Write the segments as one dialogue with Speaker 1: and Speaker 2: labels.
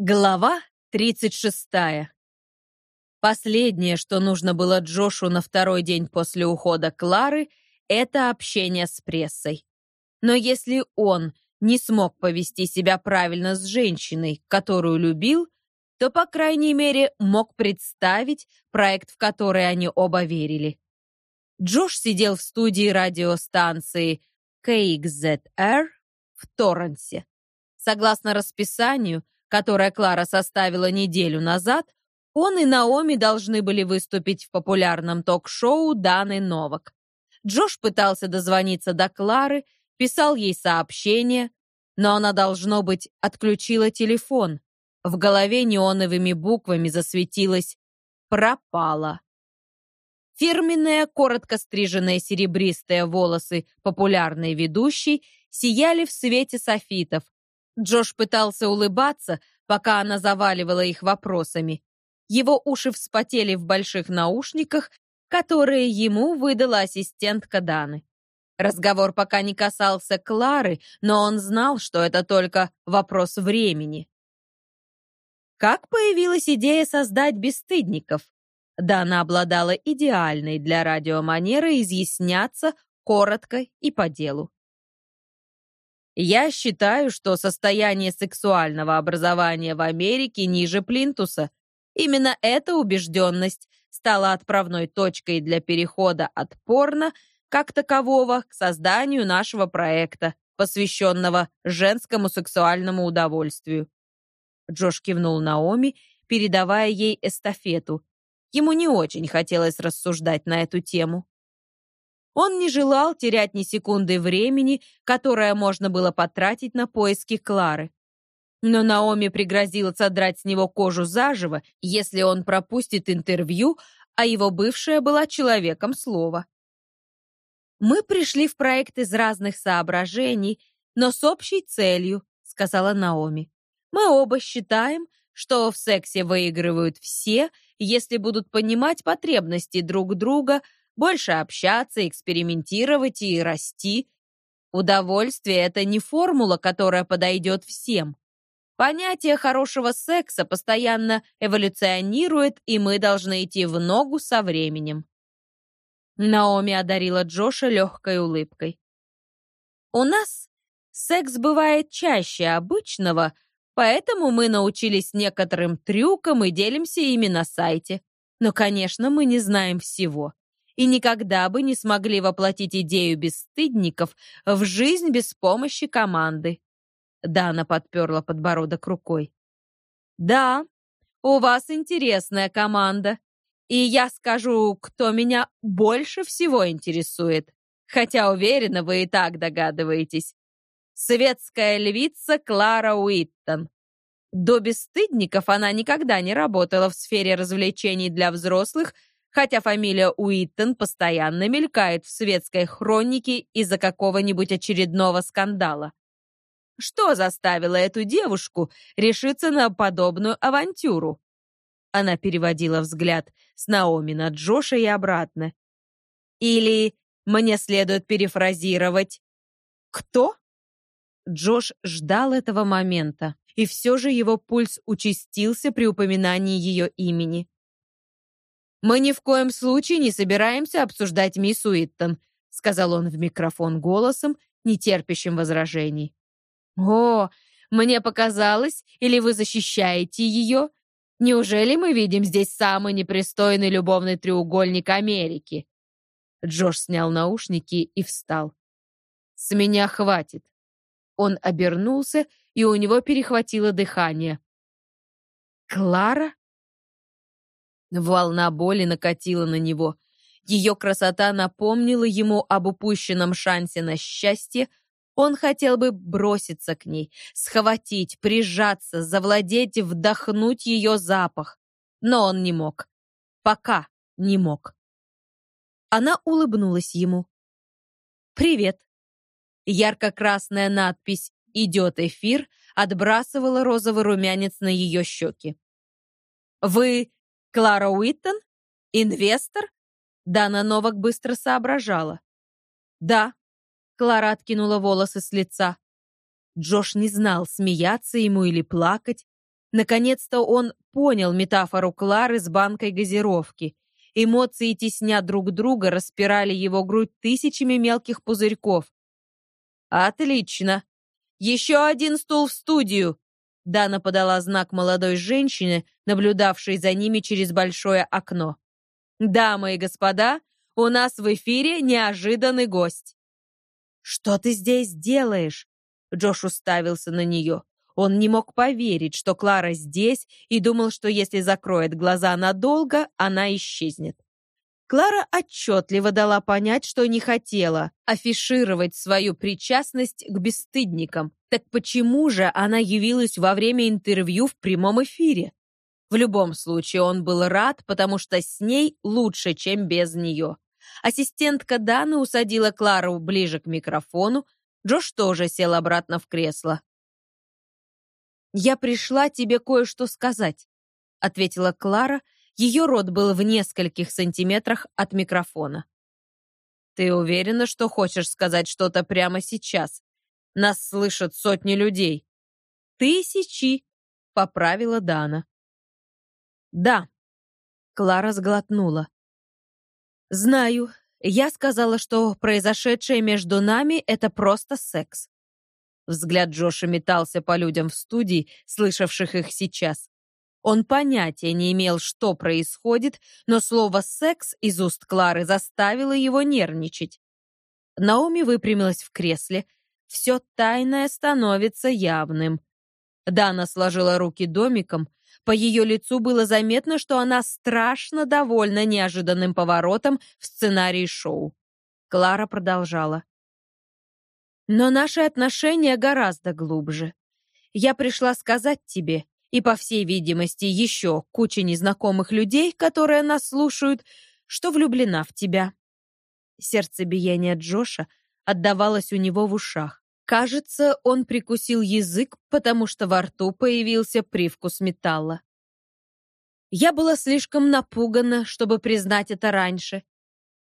Speaker 1: Глава 36. Последнее, что нужно было Джошу на второй день после ухода Клары, это общение с прессой. Но если он не смог повести себя правильно с женщиной, которую любил, то, по крайней мере, мог представить проект, в который они оба верили. Джош сидел в студии радиостанции KXZR в Торренсе. Согласно расписанию, которое Клара составила неделю назад, он и Наоми должны были выступить в популярном ток-шоу Даны Новак. Джош пытался дозвониться до Клары, писал ей сообщение, но она, должно быть, отключила телефон. В голове неоновыми буквами засветилось «Пропала». Фирменные, коротко стриженные серебристые волосы популярной ведущей сияли в свете софитов, Джош пытался улыбаться, пока она заваливала их вопросами. Его уши вспотели в больших наушниках, которые ему выдала ассистентка Даны. Разговор пока не касался Клары, но он знал, что это только вопрос времени. Как появилась идея создать «Бесстыдников»? Дана обладала идеальной для радиоманеры изъясняться коротко и по делу. Я считаю, что состояние сексуального образования в Америке ниже плинтуса. Именно эта убежденность стала отправной точкой для перехода от порно как такового к созданию нашего проекта, посвященного женскому сексуальному удовольствию. Джош кивнул Наоми, передавая ей эстафету. Ему не очень хотелось рассуждать на эту тему. Он не желал терять ни секунды времени, которое можно было потратить на поиски Клары. Но Наоми пригрозила содрать с него кожу заживо, если он пропустит интервью, а его бывшая была человеком слова. «Мы пришли в проект из разных соображений, но с общей целью», — сказала Наоми. «Мы оба считаем, что в сексе выигрывают все, если будут понимать потребности друг друга, больше общаться, экспериментировать и расти. Удовольствие — это не формула, которая подойдет всем. Понятие хорошего секса постоянно эволюционирует, и мы должны идти в ногу со временем. Наоми одарила Джоша легкой улыбкой. «У нас секс бывает чаще обычного, поэтому мы научились некоторым трюкам и делимся ими на сайте. Но, конечно, мы не знаем всего и никогда бы не смогли воплотить идею бесстыдников в жизнь без помощи команды. Дана подперла подбородок рукой. «Да, у вас интересная команда. И я скажу, кто меня больше всего интересует. Хотя, уверена, вы и так догадываетесь. Светская львица Клара Уиттон. До бесстыдников она никогда не работала в сфере развлечений для взрослых хотя фамилия Уиттон постоянно мелькает в светской хронике из-за какого-нибудь очередного скандала. Что заставило эту девушку решиться на подобную авантюру? Она переводила взгляд с Наоми на Джоша и обратно. Или мне следует перефразировать «Кто?» Джош ждал этого момента, и все же его пульс участился при упоминании ее имени. «Мы ни в коем случае не собираемся обсуждать мисс Уиттон», сказал он в микрофон голосом, не терпящим возражений. «О, мне показалось, или вы защищаете ее? Неужели мы видим здесь самый непристойный любовный треугольник Америки?» Джош снял наушники и встал. «С меня хватит». Он обернулся, и у него перехватило дыхание. «Клара?» Волна боли накатила на него. Ее красота напомнила ему об упущенном шансе на счастье. Он хотел бы броситься к ней, схватить, прижаться, завладеть, вдохнуть ее запах. Но он не мог. Пока не мог. Она улыбнулась ему. «Привет». Ярко-красная надпись «Идет эфир» отбрасывала розовый румянец на ее щеки. «Вы Клара Уиттон? Инвестор? Дана Новак быстро соображала. Да. Клара откинула волосы с лица. Джош не знал, смеяться ему или плакать. Наконец-то он понял метафору Клары с банкой газировки. Эмоции, тесня друг друга, распирали его грудь тысячами мелких пузырьков. «Отлично! Еще один стул в студию!» Дана подала знак молодой женщине, наблюдавшей за ними через большое окно. «Дамы и господа, у нас в эфире неожиданный гость!» «Что ты здесь делаешь?» Джош уставился на нее. Он не мог поверить, что Клара здесь, и думал, что если закроет глаза надолго, она исчезнет. Клара отчетливо дала понять, что не хотела афишировать свою причастность к бесстыдникам. Так почему же она явилась во время интервью в прямом эфире? В любом случае он был рад, потому что с ней лучше, чем без нее. Ассистентка Даны усадила Клару ближе к микрофону, Джош тоже сел обратно в кресло. «Я пришла тебе кое-что сказать», — ответила Клара. Ее рот был в нескольких сантиметрах от микрофона. «Ты уверена, что хочешь сказать что-то прямо сейчас? Нас слышат сотни людей». «Тысячи», — поправила Дана. «Да», — Клара сглотнула. «Знаю, я сказала, что произошедшее между нами — это просто секс. Взгляд Джоша метался по людям в студии, слышавших их сейчас. Он понятия не имел, что происходит, но слово «секс» из уст Клары заставило его нервничать. Наоми выпрямилась в кресле. Все тайное становится явным. Дана сложила руки домиком. По ее лицу было заметно, что она страшно довольна неожиданным поворотом в сценарии шоу. Клара продолжала. Но наши отношения гораздо глубже. Я пришла сказать тебе, и, по всей видимости, еще куче незнакомых людей, которые нас слушают, что влюблена в тебя. Сердцебиение Джоша отдавалось у него в ушах. Кажется, он прикусил язык, потому что во рту появился привкус металла. Я была слишком напугана, чтобы признать это раньше.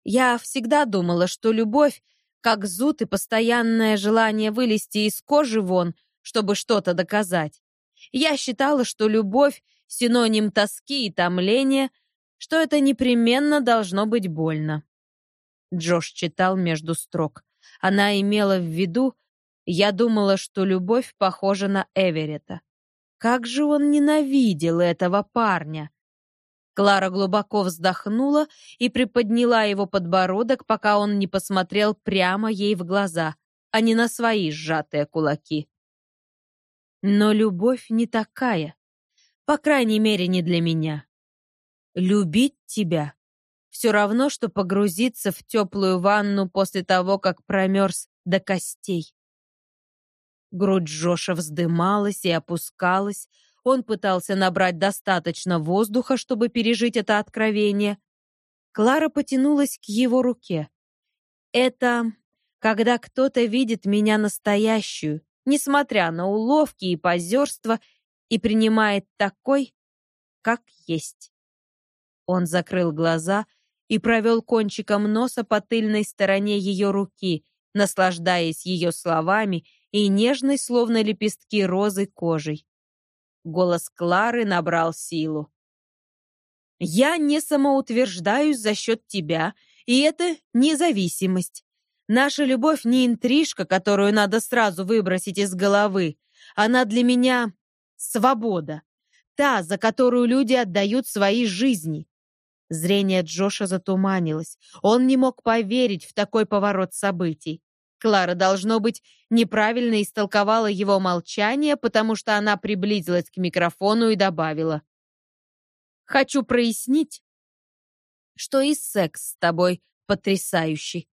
Speaker 1: Я всегда думала, что любовь как зуд и постоянное желание вылезти из кожи вон, чтобы что-то доказать. Я считала, что любовь — синоним тоски и томления, что это непременно должно быть больно. Джош читал между строк. Она имела в виду, я думала, что любовь похожа на Эверета. Как же он ненавидел этого парня! Клара глубоко вздохнула и приподняла его подбородок, пока он не посмотрел прямо ей в глаза, а не на свои сжатые кулаки. Но любовь не такая, по крайней мере, не для меня. Любить тебя все равно, что погрузиться в теплую ванну после того, как промерз до костей. Грудь Джоша вздымалась и опускалась, он пытался набрать достаточно воздуха, чтобы пережить это откровение. Клара потянулась к его руке. «Это когда кто-то видит меня настоящую, несмотря на уловки и позерство, и принимает такой, как есть». Он закрыл глаза и провел кончиком носа по тыльной стороне ее руки, наслаждаясь ее словами и нежной, словно лепестки розы, кожей. Голос Клары набрал силу. «Я не самоутверждаюсь за счет тебя, и это независимость. Наша любовь не интрижка, которую надо сразу выбросить из головы. Она для меня свобода, та, за которую люди отдают свои жизни». Зрение Джоша затуманилось. Он не мог поверить в такой поворот событий. Клара, должно быть, неправильно истолковала его молчание, потому что она приблизилась к микрофону и добавила. «Хочу прояснить, что и секс с тобой потрясающий.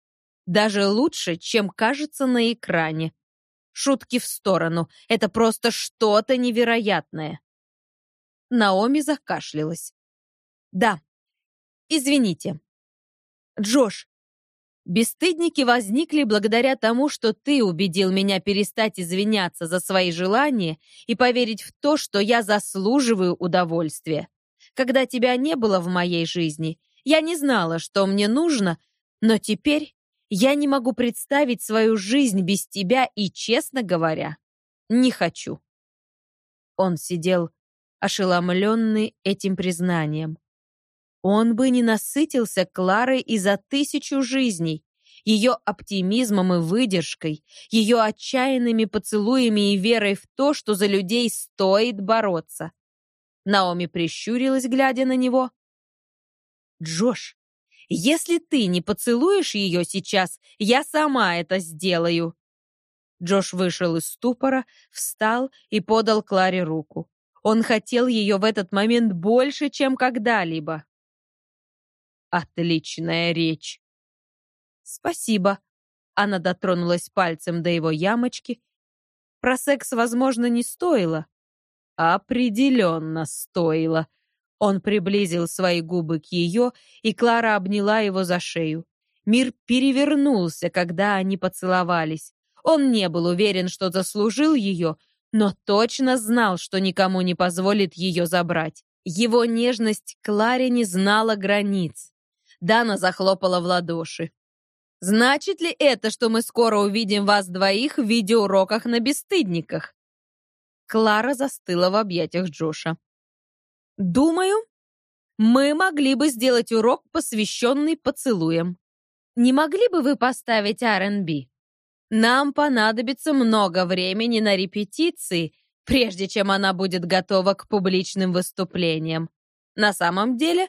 Speaker 1: Даже лучше, чем кажется на экране. Шутки в сторону. Это просто что-то невероятное». Наоми закашлялась. «Да, извините. Джош, Бесстыдники возникли благодаря тому, что ты убедил меня перестать извиняться за свои желания и поверить в то, что я заслуживаю удовольствия. Когда тебя не было в моей жизни, я не знала, что мне нужно, но теперь я не могу представить свою жизнь без тебя и, честно говоря, не хочу. Он сидел ошеломленный этим признанием. Он бы не насытился Кларой и за тысячу жизней, ее оптимизмом и выдержкой, ее отчаянными поцелуями и верой в то, что за людей стоит бороться. Наоми прищурилась, глядя на него. «Джош, если ты не поцелуешь ее сейчас, я сама это сделаю». Джош вышел из ступора, встал и подал Кларе руку. Он хотел ее в этот момент больше, чем когда-либо. «Отличная речь!» «Спасибо». Она дотронулась пальцем до его ямочки. Про секс, возможно, не стоило. Определенно стоило. Он приблизил свои губы к ее, и Клара обняла его за шею. Мир перевернулся, когда они поцеловались. Он не был уверен, что заслужил ее, но точно знал, что никому не позволит ее забрать. Его нежность Кларе не знала границ. Дана захлопала в ладоши. Значит ли это, что мы скоро увидим вас двоих в видеоуроках на бесстыдниках? Клара застыла в объятиях Джоша. Думаю, мы могли бы сделать урок, посвященный поцелуям. Не могли бы вы поставить R&B? Нам понадобится много времени на репетиции, прежде чем она будет готова к публичным выступлениям. На самом деле,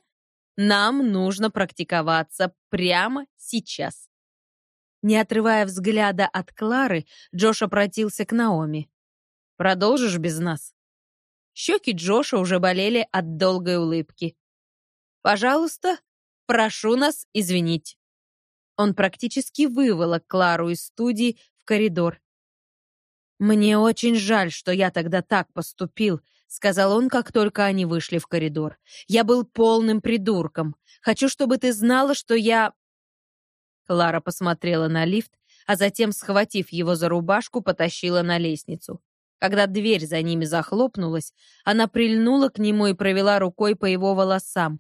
Speaker 1: нам нужно практиковаться прямо сейчас. Не отрывая взгляда от Клары, Джош обратился к Наоми. «Продолжишь без нас?» Щеки Джоша уже болели от долгой улыбки. «Пожалуйста, прошу нас извинить». Он практически выволок Клару из студии в коридор. «Мне очень жаль, что я тогда так поступил», — сказал он, как только они вышли в коридор. «Я был полным придурком. Хочу, чтобы ты знала, что я Лара посмотрела на лифт, а затем, схватив его за рубашку, потащила на лестницу. Когда дверь за ними захлопнулась, она прильнула к нему и провела рукой по его волосам.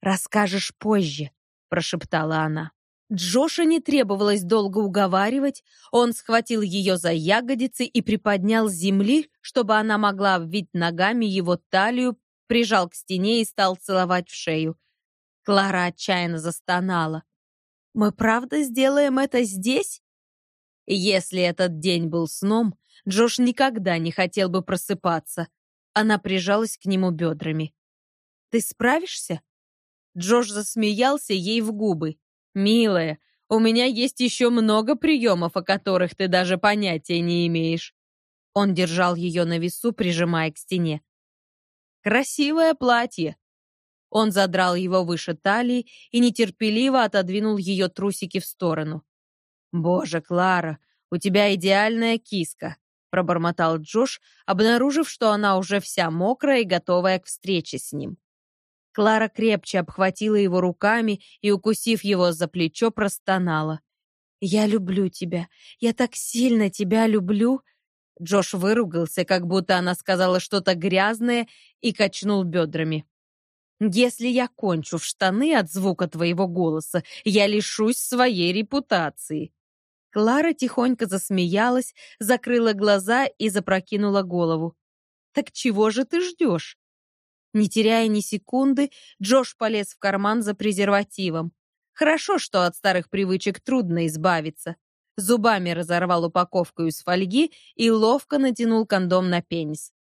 Speaker 1: «Расскажешь позже», — прошептала она. Джоша не требовалось долго уговаривать, он схватил ее за ягодицы и приподнял с земли, чтобы она могла обвить ногами его талию, прижал к стене и стал целовать в шею. Клара отчаянно застонала. Мы правда сделаем это здесь? Если этот день был сном, Джош никогда не хотел бы просыпаться. Она прижалась к нему бедрами. «Ты справишься?» Джош засмеялся ей в губы. «Милая, у меня есть еще много приемов, о которых ты даже понятия не имеешь». Он держал ее на весу, прижимая к стене. «Красивое платье. Он задрал его выше талии и нетерпеливо отодвинул ее трусики в сторону. «Боже, Клара, у тебя идеальная киска», — пробормотал Джош, обнаружив, что она уже вся мокрая и готовая к встрече с ним. Клара крепче обхватила его руками и, укусив его за плечо, простонала. «Я люблю тебя. Я так сильно тебя люблю!» Джош выругался, как будто она сказала что-то грязное, и качнул бедрами. Если я кончу в штаны от звука твоего голоса, я лишусь своей репутации». Клара тихонько засмеялась, закрыла глаза и запрокинула голову. «Так чего же ты ждешь?» Не теряя ни секунды, Джош полез в карман за презервативом. Хорошо, что от старых привычек трудно избавиться. Зубами разорвал упаковку из фольги и ловко натянул кондом на пенис.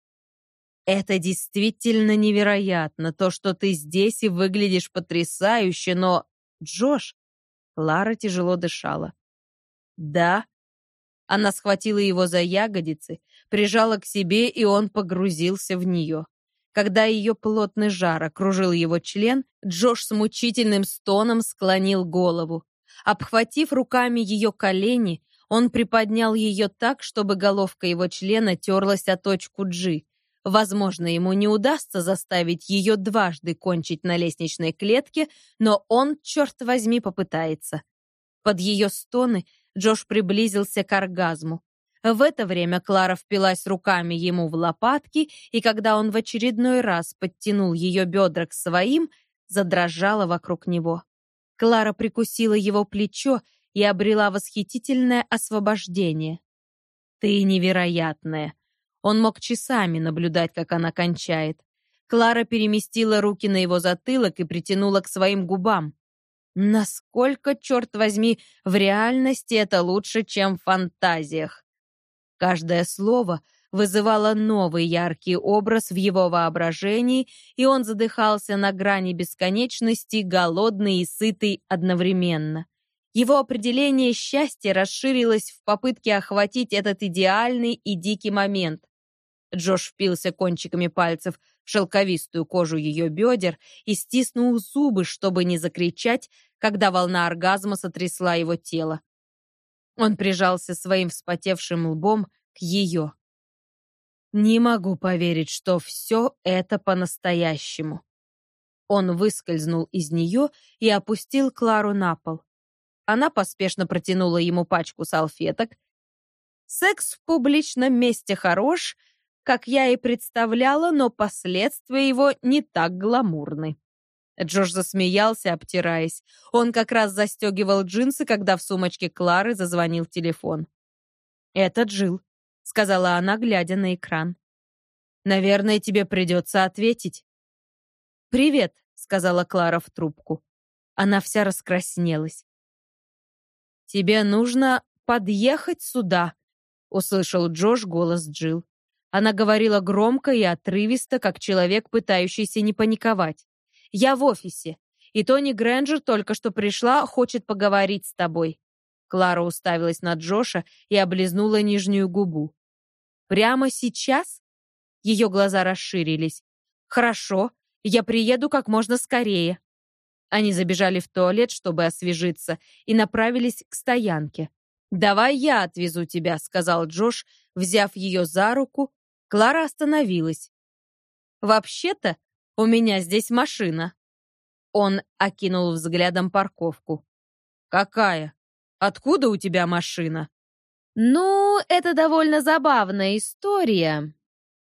Speaker 1: Это действительно невероятно, то, что ты здесь и выглядишь потрясающе, но... Джош... Лара тяжело дышала. Да? Она схватила его за ягодицы, прижала к себе, и он погрузился в нее. Когда ее плотный жар окружил его член, Джош с мучительным стоном склонил голову. Обхватив руками ее колени, он приподнял ее так, чтобы головка его члена терлась о точку G, Возможно, ему не удастся заставить ее дважды кончить на лестничной клетке, но он, черт возьми, попытается. Под ее стоны Джош приблизился к оргазму. В это время Клара впилась руками ему в лопатки, и когда он в очередной раз подтянул ее бедра к своим, задрожала вокруг него. Клара прикусила его плечо и обрела восхитительное освобождение. «Ты невероятная!» Он мог часами наблюдать, как она кончает. Клара переместила руки на его затылок и притянула к своим губам. Насколько, черт возьми, в реальности это лучше, чем в фантазиях. Каждое слово вызывало новый яркий образ в его воображении, и он задыхался на грани бесконечности, голодный и сытый одновременно. Его определение счастья расширилось в попытке охватить этот идеальный и дикий момент. Джош впился кончиками пальцев в шелковистую кожу ее бедер и стиснул зубы, чтобы не закричать, когда волна оргазма сотрясла его тело. Он прижался своим вспотевшим лбом к ее. «Не могу поверить, что все это по-настоящему». Он выскользнул из нее и опустил Клару на пол. Она поспешно протянула ему пачку салфеток. «Секс в публичном месте хорош, как я и представляла, но последствия его не так гламурны». Джош засмеялся, обтираясь. Он как раз застегивал джинсы, когда в сумочке Клары зазвонил телефон. «Это Джил, сказала она, глядя на экран. «Наверное, тебе придется ответить». «Привет», — сказала Клара в трубку. Она вся раскраснелась. «Тебе нужно подъехать сюда», — услышал Джош голос Джил. Она говорила громко и отрывисто, как человек, пытающийся не паниковать. «Я в офисе, и Тони Грэнджер только что пришла, хочет поговорить с тобой». Клара уставилась на Джоша и облизнула нижнюю губу. «Прямо сейчас?» Ее глаза расширились. «Хорошо, я приеду как можно скорее». Они забежали в туалет, чтобы освежиться, и направились к стоянке. «Давай я отвезу тебя», — сказал Джош, взяв ее за руку Клара остановилась. «Вообще-то у меня здесь машина». Он окинул взглядом парковку. «Какая? Откуда у тебя машина?» «Ну, это довольно забавная история.